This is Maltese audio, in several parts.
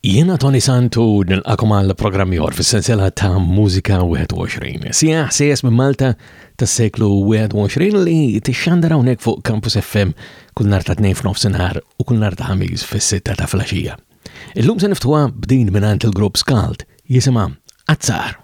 Jiena Tony Santu nilqakom għal programm ieħor fis-sensiela ta' Mużika 21. Sija ħsejjes minn Malta tas-seklu 21 li tixxandar hawnhekk fuq Campus FM kull nhar ta' tnejn f'nofsinhar u kull nhar ta' ħamis fis-sitta ta' flaxija. Illum se niftuha b'din mingħand il-grupp Skalt jisimha Azzar.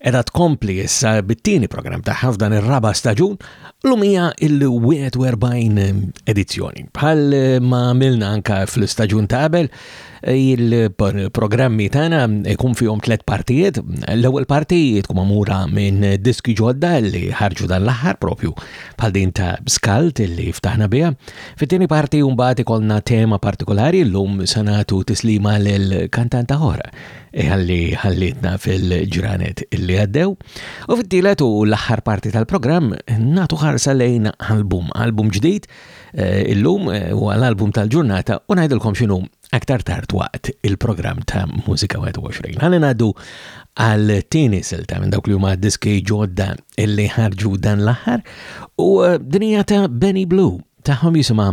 Edha tkompli issa bit-tieni programm tagħha f'dan ir-raba' staġun l hija il-41 edizzjoni. Bħal ma għamilna anka fl-istaġun ta' qabel, il-programmi tagħna jkun fihom tliet partijiet. L-ewwel parti tkun magħmura minn diski ġodda li ħarġu dan l-aħħar propju bħal din ta' Skalt li ftaħna biha. Fit-tieni parti mbagħad ikollna tema partikolari llum sanatu tislima lil kantanta ħora iħalli ħallitna fil-ġranet li għaddew. U fit-tielet u l-aħħar parti tal-programm natu ħarsa lejn album, album ġdid eh, illum eh, u għal-album tal-ġurnata u ngħidilkom x'inhu aktar tard waqt il-programm ta' Musika 21. Ħalli ngħaddu għal tieni silta minn dawk li huma diski ġodda illi ħarġu dan l-aħħar u eh, dinija ta' Benny Blue tagħhom jisimha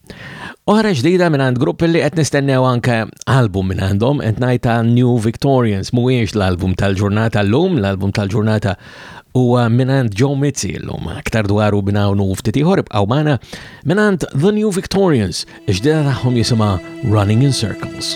Oħra ġdida minn għand grupp li qed nistennew anke album minn għandhom, qed ngħid ta' New Victorians mhuwiex l-album tal-ġurnata llum, l-album tal-ġurnata huwa minn għand Joe Mizzi llum, aktar dwaru minn hawn u ftit ieħor ibqgħu magħna minn għand The New Victorians, ġdida tagħhom jisimha Running in Circles.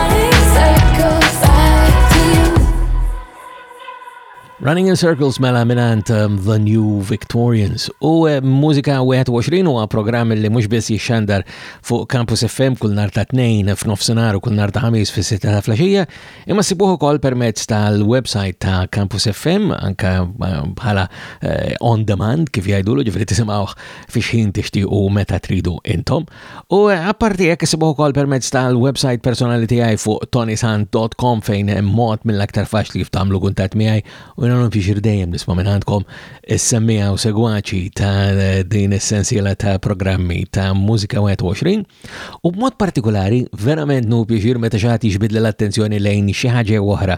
Running in Circles mela minant um, The New Victorians u eh, Mużika 21 huwa programm li mhux biss jixxandar fuq Campus FM kull nar ta' tnejn f'nofsinhar u kull nar ta' ħamis fis-sitta ta' flaxija, imma sibuh ukoll permezz tal-website ta' Campus FM anka eh, bħala eh, on demand kif jgħidulu ġifieri tisimgħuh fix-ħin tixtiequ meta tridu intom. U apparti jekk isibuh ukoll permezz tal-website personali tiegħi fuq tonisant.com fejn hemm mod mill-aktar faċli kif tagħmlu kuntatt miegħi u jiena non fixir dejjem nisma' minn għandkom is-semmija u segwaċi ta' din is-sensiela ta' programmi ta' Mużika 21 u b'mod partikolari verament nu pjaċir meta xi ħadd jixbidli l-attenzjoni lejn xi ħaġa oħra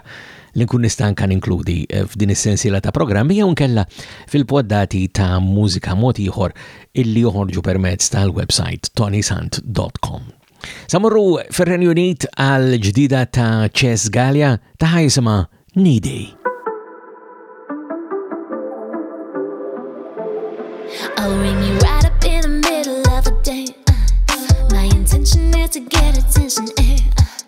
li nkun nista' anka ninkludi eh, f'din is-sensiela ta' programmi jew nkella fil-poddati ta' mużika mod ieħor illi joħorġu permezz tal-websajt tonysant dot com. Sa morru fir-Renju Unit għall-ġdida ta' Chess Gallia taħa jisimha Needy. I'll ring you right up in the middle of the day. Uh, my intention is to get attention. Eh.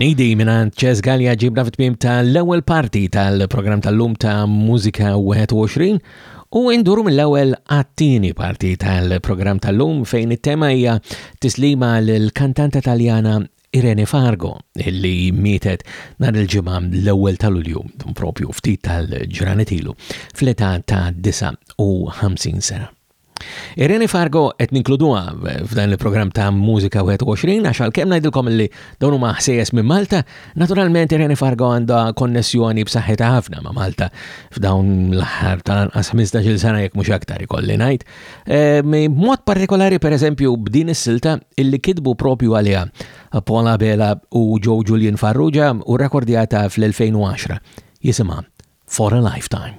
Nidi minant Ċez Gallia ġibna fit-tmim tal-ewwel parti tal-programm tal-lum ta' Mużika 21 u induru mill-ewwel għat-tieni parti tal-programm tal-lum fejn it-tema hija tislima l-kantanta Taljana Irene Fargo illi mietet nhar il-ġimgħa l-ewwel tal-Ulju propju ftit tal-ġranet ilu fl-età ta' 59 sena. Irene Fargo qed ninkluduha f'dan il-programm ta' Mużika 21 għax għalkemm ngħidilkom li dawn huma ħsejjes minn Malta, naturalment Irene Fargo għandha konnessjoni b'saħħitha ħafna ma' Malta f'dawn l-aħħar tal-anqas 15-il sena jekk mhux aktar ikolli ngħid. Ehm, b'mod partikolari pereżempju b'din is-silta illi kitbu propju għaliha Paul Abela u Joe Julian Farrugia u rekordjata fl-2010 jisimha For a Lifetime.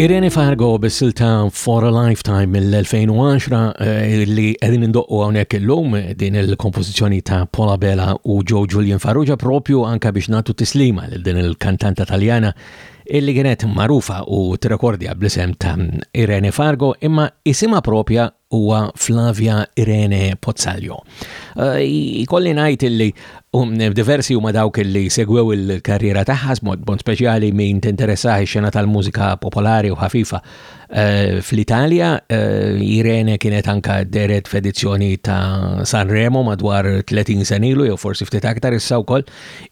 Irene Fargo bis-silta For a Lifetime mill-2010 eh, li għedin indoqqu għonek l-lum eh, din il-kompozizjoni ta' Paula Bella u Joe Julian Farrugia propju anka biex natu tislima l din il-kantanta taljana illi kienet magħrufa u tirrekordja bl-isem ta' Irene Fargo imma isimha propja huwa Flavia Irene Pozzalio. Eh, ikolli ngħid illi um, diversi huma dawk illi segwew il-karriera tagħha mod speċjali min tinteressaħ ix-xena tal-mużika popolari u ħafifa Eh, Fl-Italja, eh, Irene kienet anka deret f'edizzjoni ta' Sanremo madwar 30 senilu, jew forsi ftit aktar issa wkoll,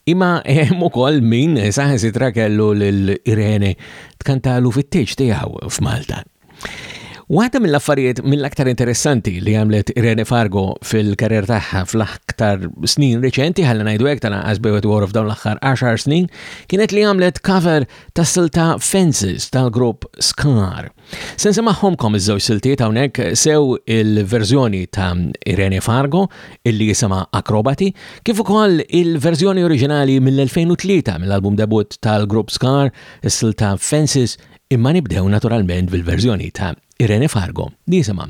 imma hemm ukoll min saħan sitra kellu lil Irene tkantalu fit-tieġ tiegħu f'Malta. Waħda mill-affarijiet mill-aktar interessanti li għamlet Irene Fargo fil-karrier tagħha fl-aktar snin reċenti, ħalli ngħidu hekk tal-anqas bewet war f'dawn l-aħħar 10 snin, kienet li għamlet cover ta' silta Fences tal-grupp Scar. Se nsemagħhomkom iż-żewġ siltiet hawnhekk sew il-verżjoni ta' Irene Fargo illi jisimha Akrobati kif ukoll il-verżjoni oriġinali mill-2003 mill-album debut tal-grupp Scar is-silta Fences imma nibdew naturalment bil-verżjoni ta' Irene Fargo li jisimha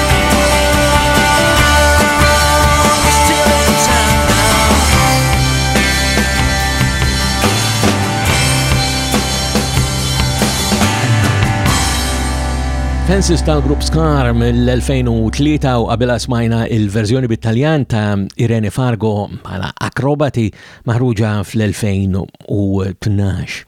Fences ta' Grupp Scar mill-2003 u qabila smajna il-verżjoni bit-Taljan ta' Irene Fargo bħala akrobati maħruġa fl-2012.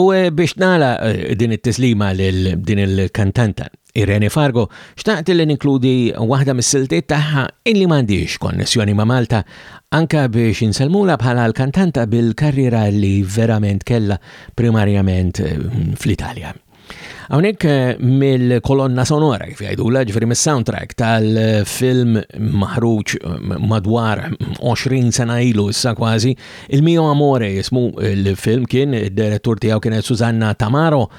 U eh, biex nala eh, din it-tislima lil din il-kantanta Irene Fargo xtaqt li ninkludi waħda mis-siltiet tagħha illi m'għandix konnessjoni ma' Malta anka biex insellmula bħala l-kantanta bil-karriera li verament kella primarjament eh, fl-Italja. Hawnhekk eh, mill-kolonna sonora kif jgħidula ġifieri mis-soundtrack tal-film maħruġ eh, madwar 20 sena ilu issa kważi, il-Mio Amore jismu il-film kien id-direttur tiegħu kienet Susanna Tamaro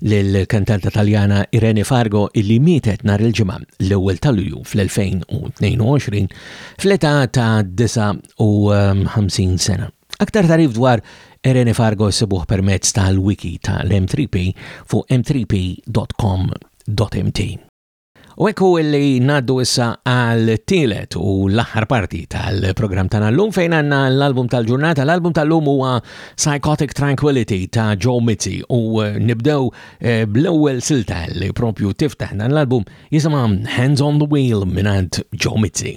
lill-kantanta Taljana Irene Fargo illi mietet nhar il-ġimgħa l-ewwel ta' Lulju fl-2022 fl-età ta' 59 sena. Aktar tarif dwar Irene Fargo sibuh permezz tal-wiki tal-M3P fuq m3p.com.mt. U hekk hu li ngħaddu issa għal tielet u l-aħħar parti tal-programm tagħna llum fejn għandna l-album tal-ġurnata. L-album tal-lum huwa Psychotic Tranquility ta' Joe Mizzi u eh, nibdew eh, bl-ewwel silta li propju tiftaħ dan l-album jisimha Hands on the Wheel mingħand Joe Mizzi.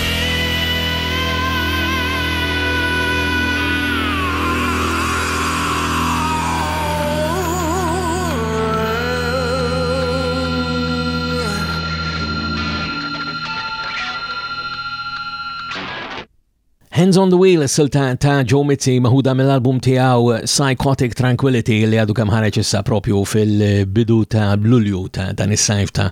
Hands on the Wheel, s-silta ta' Joe Mizzi maħuda mill-album tiegħu Psychotic Tranquility li għadu kemm ħareġ issa propju fil-bidu ta' Lulju ta' dan is-sajf ta'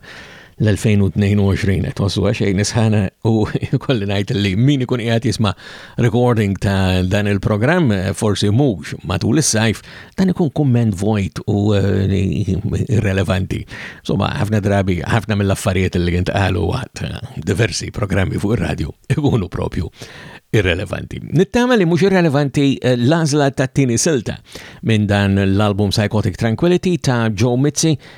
l-2022 qed waslu xejn nisħana u kolli ngħid li min ikun qiegħed jisma' recording ta' dan il-programm forsi mhux matul is-sajf dan ikun kumment vojt u eh, irrelevanti. Insomma, ħafna drabi, ħafna mill-affarijiet li kien qalu waqt eh, diversi programmi fuq ir-radju ikunu propju irrelevanti. Nittama li mhux irrelevanti eh, l-għażla ta' tini silta minn dan l-album Psychotic Tranquility ta' Joe Mizzi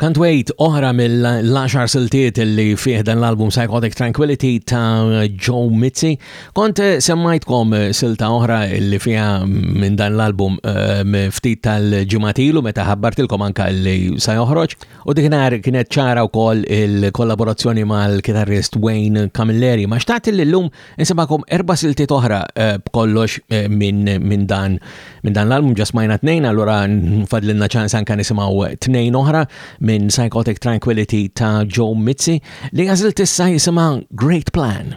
Kantwejt oħra mill-10 siltiet li fih dan l-album Psychotic Tranquility ta' Joe Mizzi. Kont eh, semmajtkom eh, silta oħra li fiha mm, minn dan l-album eh, ftit tal-ġimatilu meta ħabbartilkom anka li sa joħroġ. U diknar kienet ċara wkoll il-kollaborazzjoni mal-kitarrist Wayne Camilleri. Ma xtaqt li l-lum Insibakom erba siltiet oħra eh, b'kollox eh, minn dan minn dan l-album ġasmajna tnejn, allura fadlinna ċans anka nisimaw tnejn oħra minn Psychotic Tranquility ta' Joe Mizzi li għazil tissa jisima Great Plan.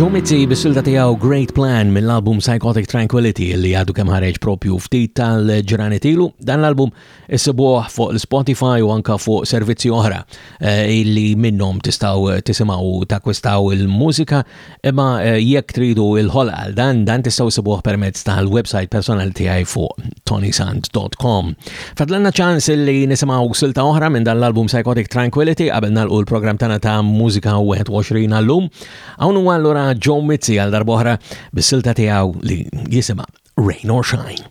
Joe Mizzi bis-silta tiegħu Great Plan mill-album Psychotic Tranquility li għadu kemm ħareġ propju ftit tal-ġranet ilu. Dan l-album issibuh fuq l-Spotify u anka fuq servizzi oħra eh, illi minnhom tistgħu eh, tisimgħu takkwistaw il-mużika imma eh, jekk tridu il-ħolqa dan dan tistgħu issibuh permezz tal-website personali tiegħi fuq tonysand.com. Fadlanna ċans li nisimaw silta oħra minn dan l-album Psychotic Tranquility qabel nalqu l-programm tagħna ta' Mużika 21 għallum. Hawn huwa allura Joe Mizzi għal darboħra bis-silta tiegħu li jisima' Rain or Shine.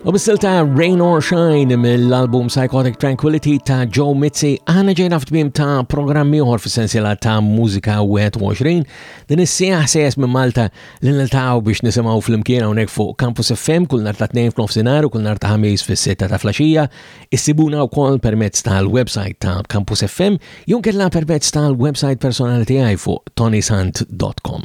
U bissil ta' Rain or Shine mill-album Psychotic Tranquility ta' Joe Mizzi għana ġejna f'tmim ta' programmi uħor fis-sensiela ta' Mużika 21 din is-sieħ sejes minn Malta li niltaqgħu biex nisimgħu fl-imkien hawnhekk fuq Campus FM kull nar ta' tnejn f'nofsinhar u kull nar ta' ħamis fis-sitta ta' flaxija. Issibuna wkoll permezz tal-website ta' Campus FM jew kellha permezz tal-website personali tiegħi fuq tonisant.com.